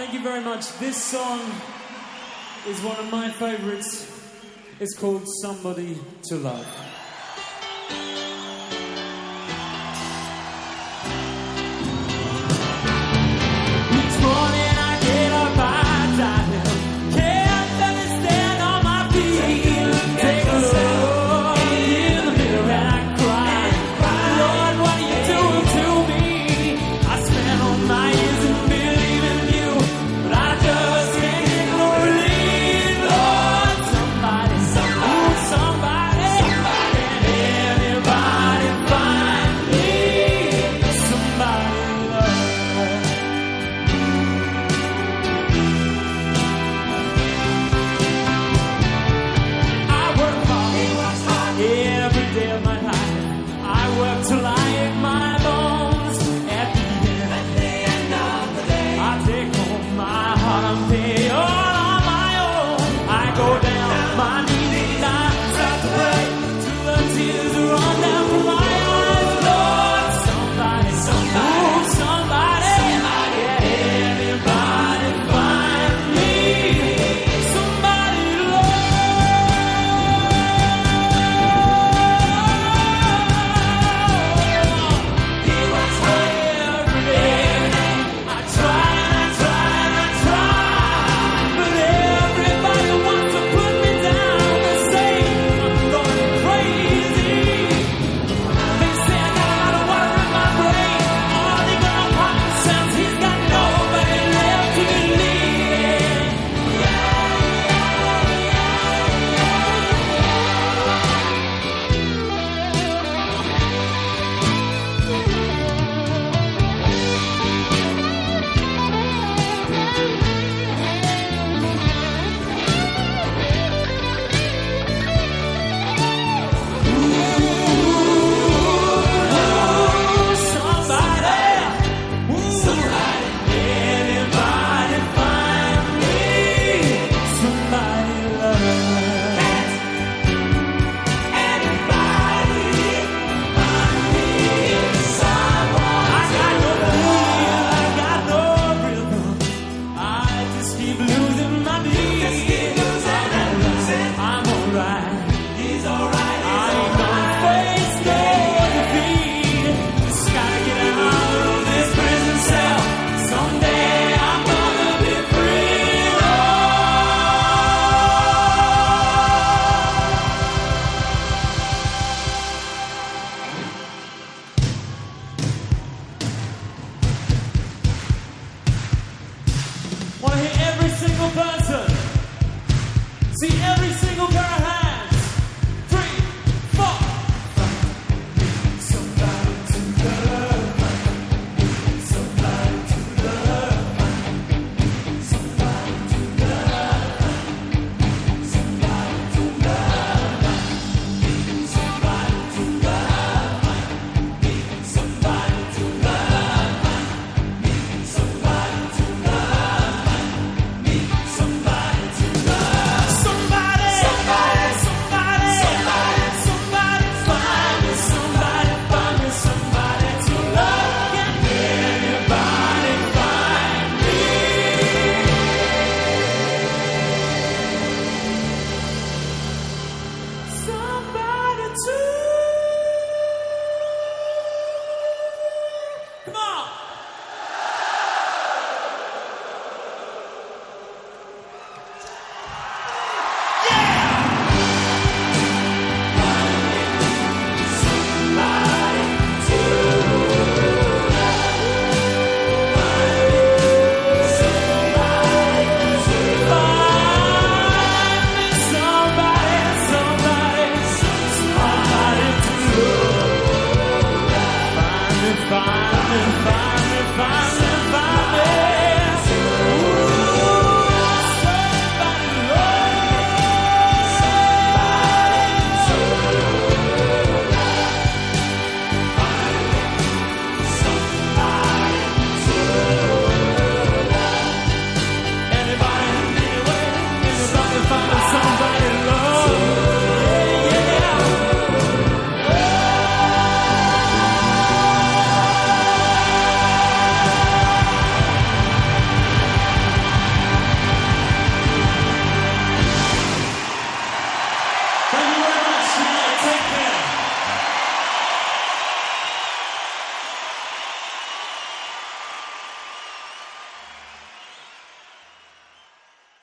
Thank you very much. This song is one of my favorites. It's called Somebody to Love.